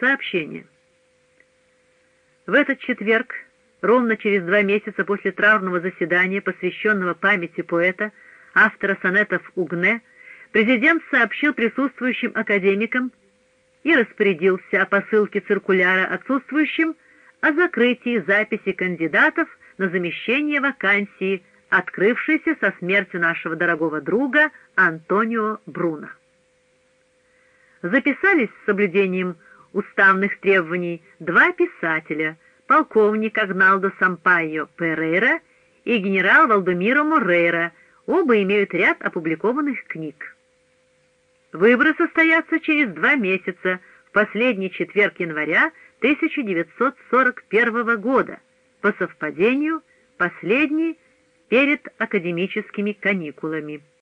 Сообщение. В этот четверг, ровно через два месяца после траурного заседания, посвященного памяти поэта, автора сонетов Угне, президент сообщил присутствующим академикам и распорядился о посылке циркуляра отсутствующим о закрытии записи кандидатов на замещение вакансии, открывшейся со смертью нашего дорогого друга Антонио Бруно. Записались с соблюдением уставных требований два писателя, полковник Агналдо Сампайо Перейра и генерал Валдумиро Морейра, оба имеют ряд опубликованных книг. Выборы состоятся через два месяца, в последний четверг января 1941 года, по совпадению, последний перед академическими каникулами.